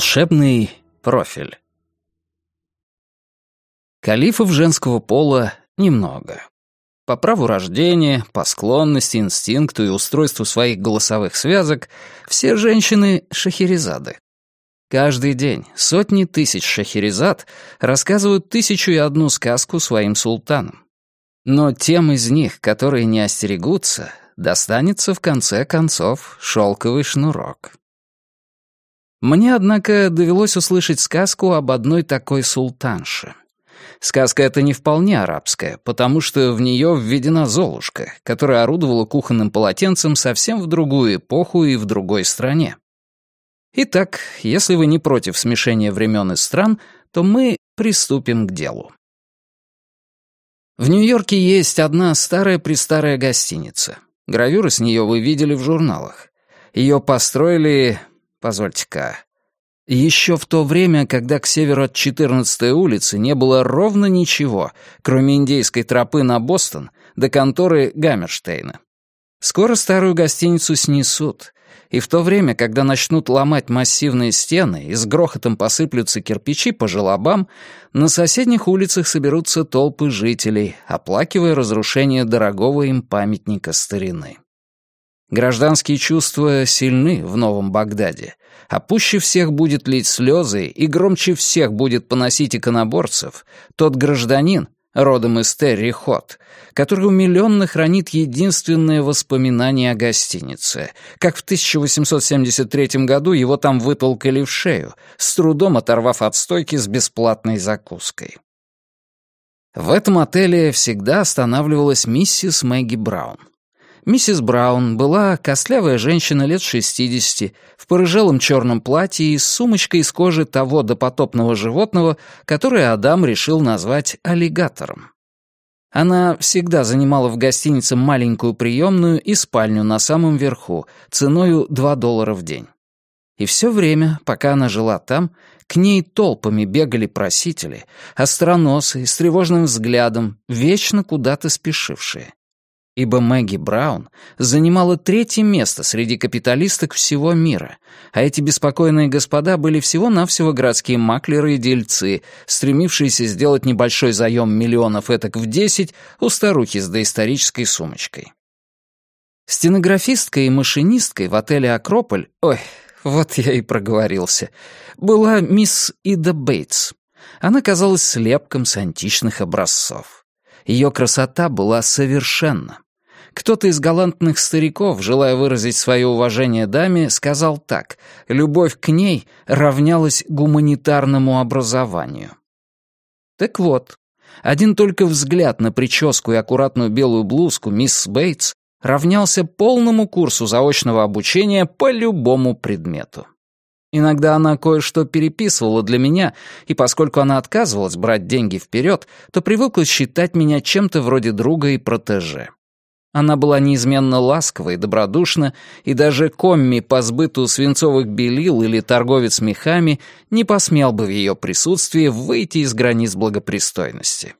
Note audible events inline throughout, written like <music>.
Волшебный профиль Калифов женского пола немного. По праву рождения, по склонности, инстинкту и устройству своих голосовых связок все женщины — шахерезады. Каждый день сотни тысяч шахерезад рассказывают тысячу и одну сказку своим султанам. Но тем из них, которые не остерегутся, достанется в конце концов шелковый шнурок. Мне, однако, довелось услышать сказку об одной такой султанше. Сказка эта не вполне арабская, потому что в нее введена Золушка, которая орудовала кухонным полотенцем совсем в другую эпоху и в другой стране. Итак, если вы не против смешения времен и стран, то мы приступим к делу. В Нью-Йорке есть одна старая-престарая гостиница. Гравюры с нее вы видели в журналах. Ее построили Позвольте-ка. Еще в то время, когда к северу от 14-й улицы не было ровно ничего, кроме индейской тропы на Бостон до конторы Гаммерштейна. Скоро старую гостиницу снесут, и в то время, когда начнут ломать массивные стены и с грохотом посыплются кирпичи по желобам, на соседних улицах соберутся толпы жителей, оплакивая разрушение дорогого им памятника старины. Гражданские чувства сильны в Новом Багдаде, а пуще всех будет лить слезы и громче всех будет поносить иконоборцев тот гражданин, родом из Терри Хот, который умиленно хранит единственное воспоминание о гостинице, как в 1873 году его там вытолкали в шею, с трудом оторвав от стойки с бесплатной закуской. В этом отеле всегда останавливалась миссис Мэгги Браун. Миссис Браун была костлявая женщина лет 60, в порыжелом черном платье и с сумочкой из кожи того допотопного животного, которое Адам решил назвать аллигатором. Она всегда занимала в гостинице маленькую приемную и спальню на самом верху, ценою 2 доллара в день. И все время, пока она жила там, к ней толпами бегали просители, остроносые, с тревожным взглядом, вечно куда-то спешившие ибо Мэгги Браун занимала третье место среди капиталисток всего мира, а эти беспокойные господа были всего-навсего городские маклеры и дельцы, стремившиеся сделать небольшой заем миллионов этак в десять у старухи с доисторической сумочкой. Стенографисткой и машинисткой в отеле «Акрополь», ой, вот я и проговорился, была мисс Ида Бейтс. Она казалась слепком с античных образцов. Ее красота была совершенна. Кто-то из галантных стариков, желая выразить свое уважение даме, сказал так «любовь к ней равнялась гуманитарному образованию». Так вот, один только взгляд на прическу и аккуратную белую блузку мисс Бейтс равнялся полному курсу заочного обучения по любому предмету. Иногда она кое-что переписывала для меня, и поскольку она отказывалась брать деньги вперед, то привыкла считать меня чем-то вроде друга и протеже. Она была неизменно ласкова и добродушна, и даже комми по сбыту свинцовых белил или торговец мехами не посмел бы в ее присутствии выйти из границ благопристойности.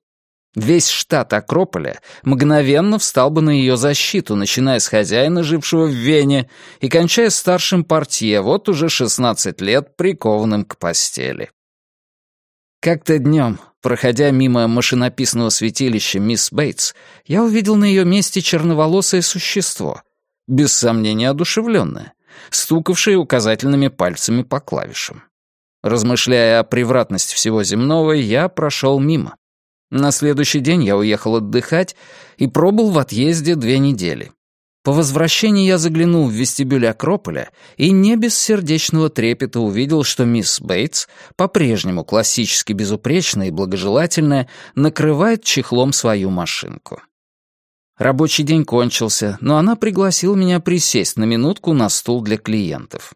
Весь штат Акрополя мгновенно встал бы на ее защиту, начиная с хозяина, жившего в Вене, и кончая старшим портье, вот уже 16 лет прикованным к постели. Как-то днем, проходя мимо машинописного святилища мисс Бейтс, я увидел на ее месте черноволосое существо, без сомнения одушевленное, стукавшее указательными пальцами по клавишам. Размышляя о превратности всего земного, я прошел мимо. На следующий день я уехал отдыхать и пробыл в отъезде две недели. По возвращении я заглянул в вестибюль Акрополя и не без сердечного трепета увидел, что мисс Бейтс, по-прежнему классически безупречная и благожелательная, накрывает чехлом свою машинку. Рабочий день кончился, но она пригласила меня присесть на минутку на стул для клиентов.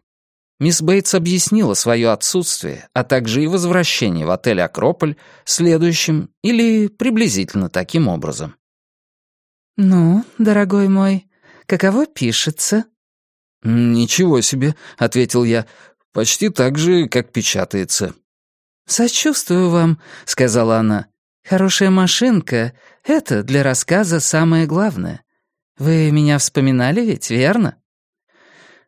Мисс Бейтс объяснила свое отсутствие, а также и возвращение в отель «Акрополь» следующим или приблизительно таким образом. «Ну, дорогой мой, каково пишется?» «Ничего себе», — ответил я, — «почти так же, как печатается». «Сочувствую вам», — сказала она. «Хорошая машинка — это для рассказа самое главное. Вы меня вспоминали ведь, верно?»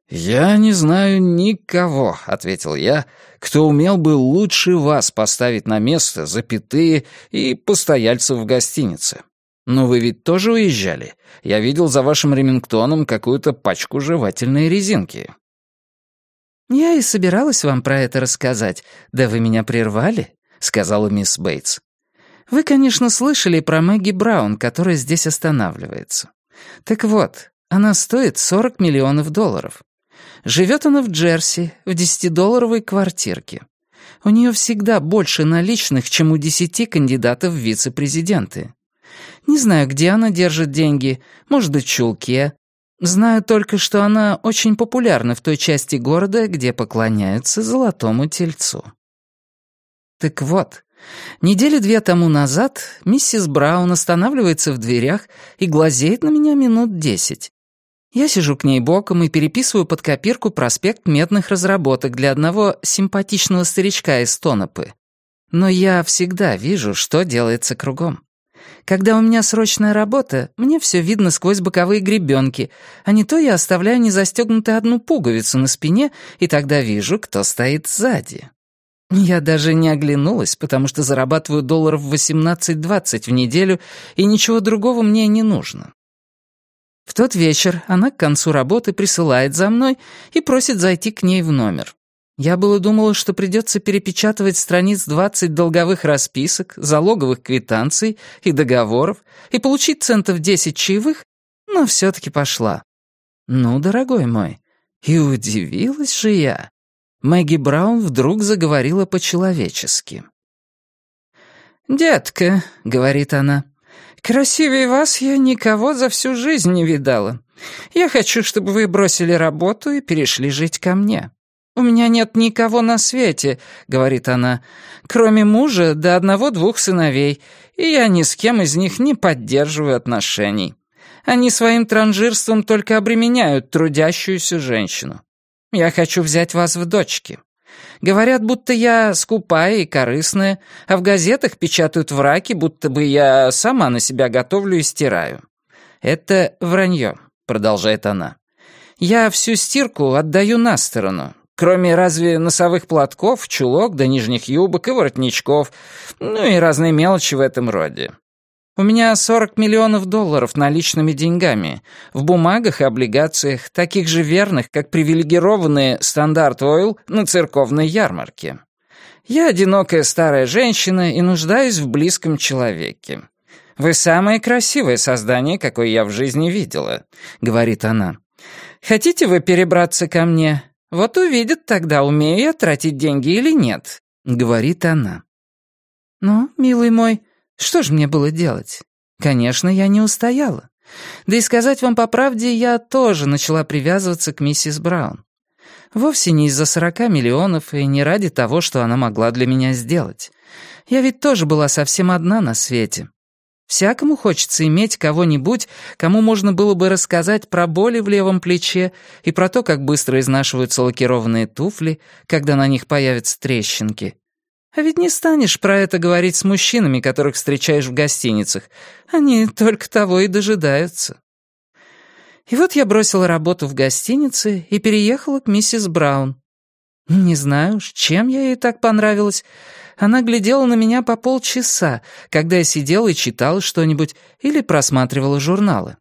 «Я не знаю никого», — ответил я, — «кто умел бы лучше вас поставить на место запятые и постояльцев в гостинице. Но вы ведь тоже уезжали. Я видел за вашим ремингтоном какую-то пачку жевательной резинки». «Я и собиралась вам про это рассказать, да вы меня прервали», — сказала мисс Бейтс. «Вы, конечно, слышали про Мэгги Браун, которая здесь останавливается. Так вот, она стоит 40 миллионов долларов. Живет она в Джерси, в десятидолларовой квартирке. У нее всегда больше наличных, чем у десяти кандидатов в вице-президенты. Не знаю, где она держит деньги, может в чулке. Знаю только, что она очень популярна в той части города, где поклоняются золотому тельцу. Так вот, недели две тому назад миссис Браун останавливается в дверях и глазеет на меня минут десять. Я сижу к ней боком и переписываю под копирку проспект медных разработок для одного симпатичного старичка из Тонопы. Но я всегда вижу, что делается кругом. Когда у меня срочная работа, мне все видно сквозь боковые гребенки, а не то я оставляю незастегнутой одну пуговицу на спине, и тогда вижу, кто стоит сзади. Я даже не оглянулась, потому что зарабатываю долларов 18-20 в неделю, и ничего другого мне не нужно. В тот вечер она к концу работы присылает за мной и просит зайти к ней в номер. Я было думала, что придется перепечатывать страниц 20 долговых расписок, залоговых квитанций и договоров и получить центов 10 чаевых, но все-таки пошла. Ну, дорогой мой, и удивилась же я. Мэгги Браун вдруг заговорила по-человечески. «Детка», — говорит она, — Красивее вас я никого за всю жизнь не видала. Я хочу, чтобы вы бросили работу и перешли жить ко мне. У меня нет никого на свете, говорит она, кроме мужа до одного-двух сыновей, и я ни с кем из них не поддерживаю отношений. Они своим транжирством только обременяют трудящуюся женщину. Я хочу взять вас в дочки. Говорят, будто я скупая и корыстная, а в газетах печатают враки, будто бы я сама на себя готовлю и стираю. Это вранье, продолжает она. Я всю стирку отдаю на сторону, кроме разве носовых платков, чулок да нижних юбок и воротничков, ну и разные мелочи в этом роде. У меня 40 миллионов долларов наличными деньгами, в бумагах и облигациях, таких же верных, как привилегированные Стандарт Ойл на церковной ярмарке. Я одинокая старая женщина и нуждаюсь в близком человеке. «Вы самое красивое создание, какое я в жизни видела», — говорит она. «Хотите вы перебраться ко мне? Вот увидят тогда, умею я тратить деньги или нет», — говорит она. «Ну, милый мой, что ж мне было делать? Конечно, я не устояла. Да и сказать вам по правде, я тоже начала привязываться к миссис Браун. Вовсе не из-за сорока миллионов и не ради того, что она могла для меня сделать. Я ведь тоже была совсем одна на свете. Всякому хочется иметь кого-нибудь, кому можно было бы рассказать про боли в левом плече и про то, как быстро изнашиваются лакированные туфли, когда на них появятся трещинки. А ведь не станешь про это говорить с мужчинами, которых встречаешь в гостиницах. Они только того и дожидаются. И вот я бросила работу в гостинице и переехала к миссис Браун. Не знаю уж, чем я ей так понравилась. Она глядела на меня по полчаса, когда я сидела и читала что-нибудь или просматривала журналы.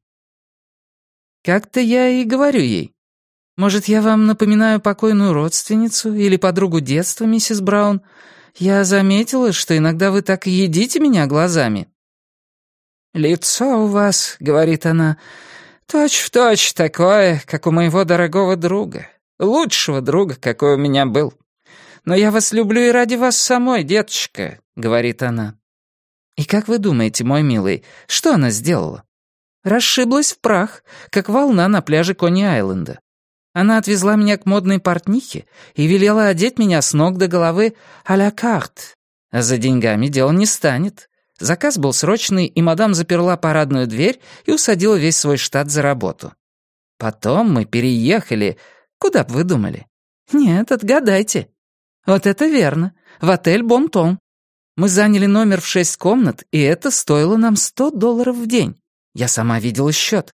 Как-то я и говорю ей. «Может, я вам напоминаю покойную родственницу или подругу детства, миссис Браун?» «Я заметила, что иногда вы так едите меня глазами». «Лицо у вас», — говорит она, — «точь-в-точь такое, как у моего дорогого друга, лучшего друга, какой у меня был. Но я вас люблю и ради вас самой, деточка», — говорит она. «И как вы думаете, мой милый, что она сделала?» Расшиблась в прах, как волна на пляже Кони-Айленда. Она отвезла меня к модной портнихе и велела одеть меня с ног до головы а-ля карт. А за деньгами дело не станет. Заказ был срочный, и мадам заперла парадную дверь и усадила весь свой штат за работу. Потом мы переехали... Куда бы вы думали? Нет, отгадайте. Вот это верно. В отель «Бонтон». Мы заняли номер в шесть комнат, и это стоило нам сто долларов в день. Я сама видела счет.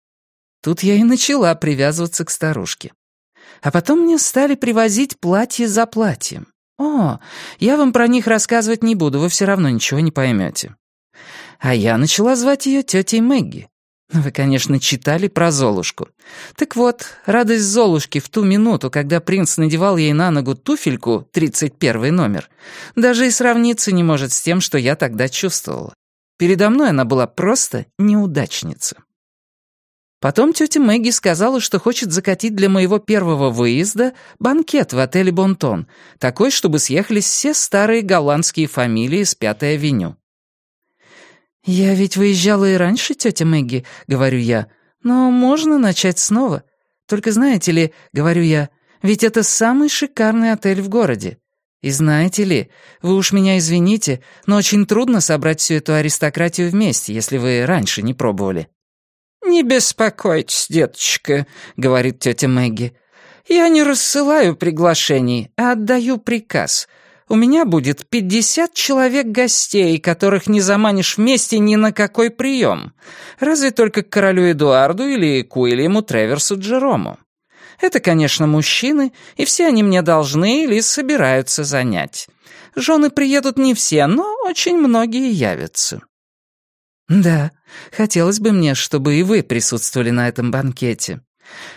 Тут я и начала привязываться к старушке. А потом мне стали привозить платье за платьем. О, я вам про них рассказывать не буду, вы все равно ничего не поймете. А я начала звать ее тетей Мэгги. Вы, конечно, читали про Золушку. Так вот, радость Золушки в ту минуту, когда принц надевал ей на ногу туфельку, 31 номер, даже и сравниться не может с тем, что я тогда чувствовала. Передо мной она была просто неудачница. Потом тетя Мэгги сказала, что хочет закатить для моего первого выезда банкет в отеле «Бонтон», такой, чтобы съехались все старые голландские фамилии с Пятой авеню. «Я ведь выезжала и раньше, тетя Мэгги», — говорю я. «Но можно начать снова. Только знаете ли, — говорю я, — ведь это самый шикарный отель в городе. И знаете ли, вы уж меня извините, но очень трудно собрать всю эту аристократию вместе, если вы раньше не пробовали». «Не беспокойтесь, деточка», — говорит тетя Мэгги. «Я не рассылаю приглашений, а отдаю приказ — у меня будет пятьдесят человек гостей, которых не заманишь вместе ни на какой прием. Разве только к королю Эдуарду или к Уильяму Треверсу Джерому. Это, конечно, мужчины, и все они мне должны или собираются занять. Жены приедут не все, но очень многие явятся. Да, хотелось бы мне, чтобы и вы присутствовали на этом банкете.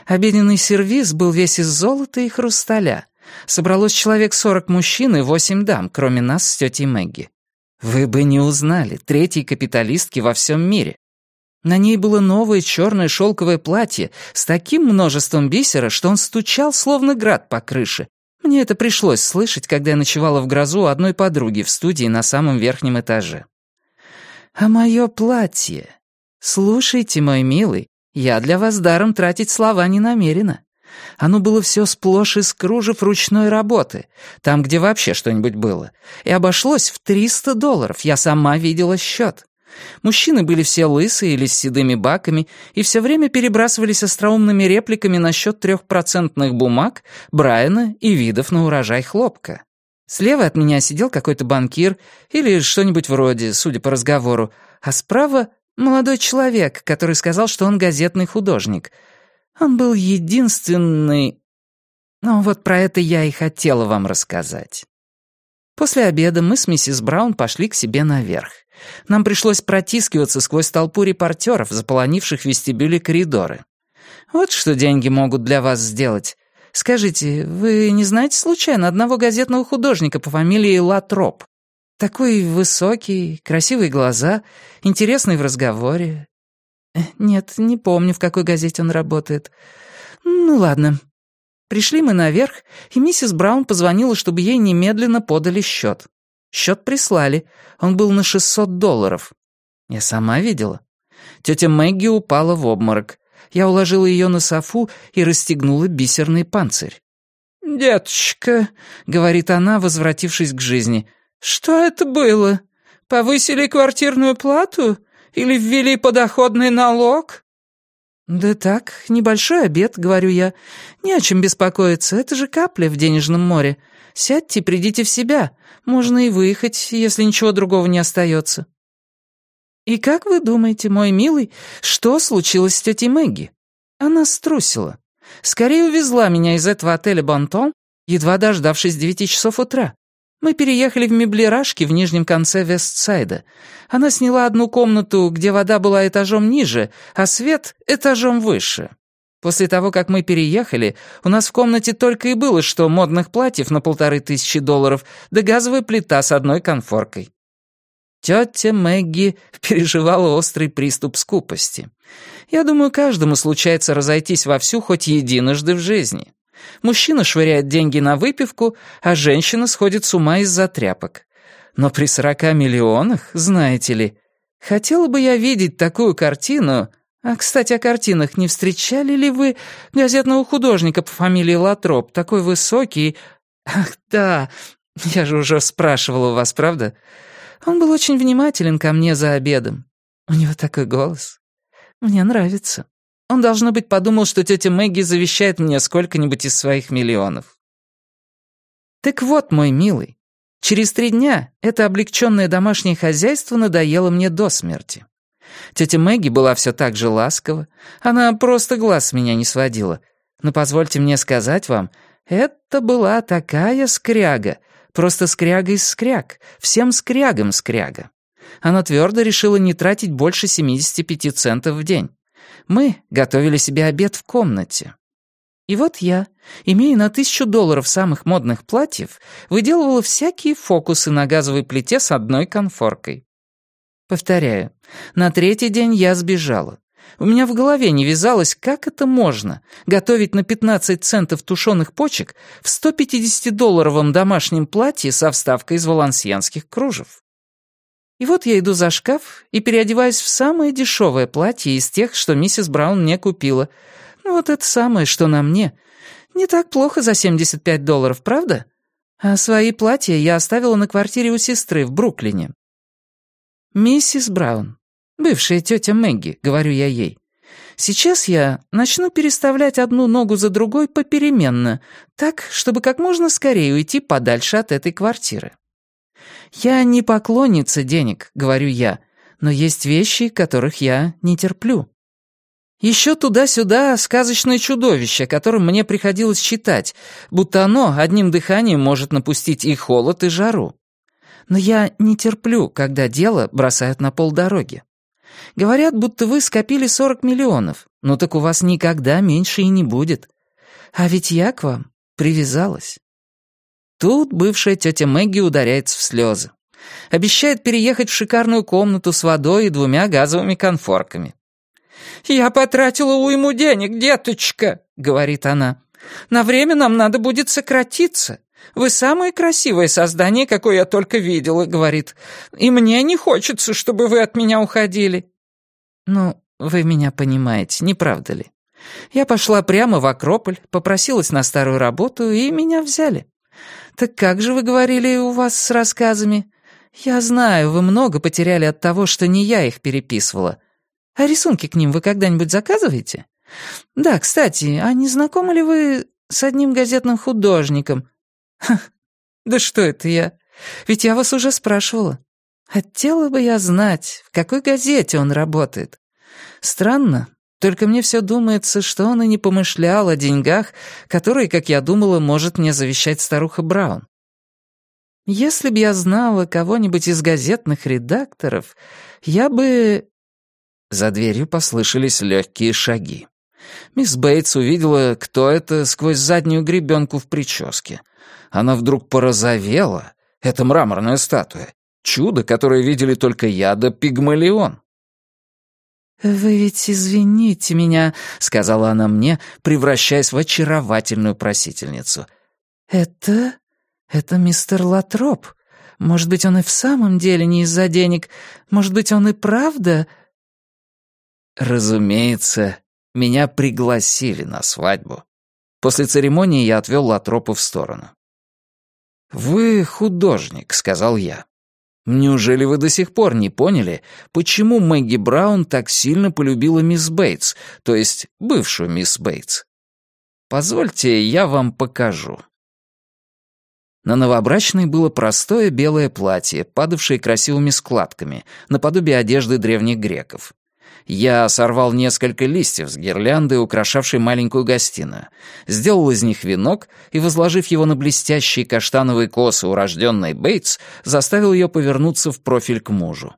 Обеденный сервиз был весь из золота и хрусталя. Собралось человек сорок мужчин и восемь дам, кроме нас с тетей Мэгги. Вы бы не узнали, третьей капиталистки во всем мире. На ней было новое черное шелковое платье с таким множеством бисера, что он стучал, словно град по крыше. Мне это пришлось слышать, когда я ночевала в грозу у одной подруги в студии на самом верхнем этаже. А мое платье... Слушайте, мой милый, я для вас даром тратить слова не намерена. Оно было все сплошь из кружев ручной работы, там, где вообще что-нибудь было, и обошлось в 300 долларов, я сама видела счет. Мужчины были все лысые или с седыми баками и все время перебрасывались остроумными репликами насчет трехпроцентных бумаг, Брайана и видов на урожай хлопка. Слева от меня сидел какой-то банкир или что-нибудь вроде, судя по разговору, а справа — молодой человек, который сказал, что он газетный художник — он был единственный... Ну, вот про это я и хотела вам рассказать. После обеда мы с миссис Браун пошли к себе наверх. Нам пришлось протискиваться сквозь толпу репортеров, заполонивших вестибюли коридоры. Вот что деньги могут для вас сделать. Скажите, вы не знаете случайно одного газетного художника по фамилии Латроп? Такой высокий, красивые глаза, интересный в разговоре, «Нет, не помню, в какой газете он работает. Ну ладно». Пришли мы наверх, и миссис Браун позвонила, чтобы ей немедленно подали счет. Счет прислали. Он был на 600 долларов. Я сама видела. Тетя Мэгги упала в обморок. Я уложила ее на софу и расстегнула бисерный панцирь. «Деточка», — говорит она, возвратившись к жизни, — «что это было? Повысили квартирную плату? Или ввели подоходный налог?» «Да так, небольшой обед», — говорю я. «Не о чем беспокоиться, это же капля в денежном море. Сядьте, придите в себя. Можно и выехать, если ничего другого не остается». «И как вы думаете, мой милый, что случилось с тетей Мэгги?» Она струсила. Скорее увезла меня из этого отеля «Бонтон», едва дождавшись девяти часов утра. Мы переехали в меблирашки в нижнем конце Вестсайда. Она сняла одну комнату, где вода была этажом ниже, а свет — этажом выше. После того, как мы переехали, у нас в комнате только и было что модных платьев на полторы тысячи долларов да газовая плита с одной конфоркой. Тетя Мэгги <laughs> переживала острый приступ скупости. Я думаю, каждому случается разойтись вовсю хоть единожды в жизни. Мужчина швыряет деньги на выпивку, а женщина сходит с ума из-за тряпок. Но при сорока миллионах, знаете ли, хотела бы я видеть такую картину... А, кстати, о картинах не встречали ли вы газетного художника по фамилии Латроп, такой высокий... Ах, да, я же уже спрашивала у вас, правда? Он был очень внимателен ко мне за обедом. У него такой голос. Мне нравится. Он, должно быть, подумал, что тетя Мэгги завещает мне сколько-нибудь из своих миллионов. Так вот, мой милый, через три дня это облегченное домашнее хозяйство надоело мне до смерти. Тетя Мэгги была все так же ласкова, она просто глаз с меня не сводила. Но позвольте мне сказать вам, это была такая скряга, просто скряга из скряг, всем скрягам скряга. Она твердо решила не тратить больше 75 центов в день. Мы готовили себе обед в комнате. И вот я, имея на тысячу долларов самых модных платьев, выделывала всякие фокусы на газовой плите с одной конфоркой. Повторяю, на третий день я сбежала. У меня в голове не вязалось, как это можно готовить на 15 центов тушеных почек в 150-долларовом домашнем платье со вставкой из валансьянских кружев. И вот я иду за шкаф и переодеваюсь в самое дешевое платье из тех, что миссис Браун мне купила. Ну вот это самое, что на мне. Не так плохо за 75 долларов, правда? А свои платья я оставила на квартире у сестры в Бруклине. «Миссис Браун, бывшая тетя Мэгги», — говорю я ей. «Сейчас я начну переставлять одну ногу за другой попеременно, так, чтобы как можно скорее уйти подальше от этой квартиры. «Я не поклонница денег», — говорю я, «но есть вещи, которых я не терплю». Еще туда-сюда сказочное чудовище, которым мне приходилось читать, будто оно одним дыханием может напустить и холод, и жару. Но я не терплю, когда дело бросают на полдороги. Говорят, будто вы скопили 40 миллионов, но так у вас никогда меньше и не будет. А ведь я к вам привязалась. Тут бывшая тетя Мэгги ударяется в слезы. Обещает переехать в шикарную комнату с водой и двумя газовыми конфорками. «Я потратила уйму денег, деточка», — говорит она. «На время нам надо будет сократиться. Вы самое красивое создание, какое я только видела», — говорит. «И мне не хочется, чтобы вы от меня уходили». «Ну, вы меня понимаете, не правда ли? Я пошла прямо в Акрополь, попросилась на старую работу, и меня взяли. «Так как же вы говорили у вас с рассказами? Я знаю, вы много потеряли от того, что не я их переписывала. А рисунки к ним вы когда-нибудь заказываете? Да, кстати, а не знакомы ли вы с одним газетным художником?» Ха, «Да что это я? Ведь я вас уже спрашивала. Хотела бы я знать, в какой газете он работает. Странно, только мне все думается, что он и не помышлял о деньгах, которые, как я думала, может мне завещать старуха Браун. Если б я знала кого-нибудь из газетных редакторов, я бы...» За дверью послышались легкие шаги. Мисс Бейтс увидела, кто это, сквозь заднюю гребенку в прическе. Она вдруг порозовела. Это мраморная статуя. Чудо, которое видели только я да Пигмалион. «Вы ведь извините меня», — сказала она мне, превращаясь в очаровательную просительницу. «Это... это мистер Латроп. Может быть, он и в самом деле не из-за денег. Может быть, он и правда...» Разумеется, меня пригласили на свадьбу. После церемонии я отвел Латропа в сторону. «Вы художник», — сказал я. Неужели вы до сих пор не поняли, почему Мэгги Браун так сильно полюбила мисс Бейтс, то есть бывшую мисс Бейтс? Позвольте, я вам покажу. На новобрачной было простое белое платье, падавшее красивыми складками, наподобие одежды древних греков. Я сорвал несколько листьев с гирлянды, украшавшей маленькую гостиную, сделал из них венок и, возложив его на блестящие каштановые косы урожденной Бейтс, заставил ее повернуться в профиль к мужу.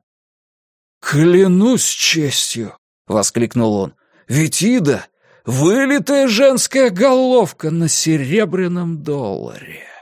«Клянусь честью!» — воскликнул он. «Ведь вылитая женская головка на серебряном долларе!»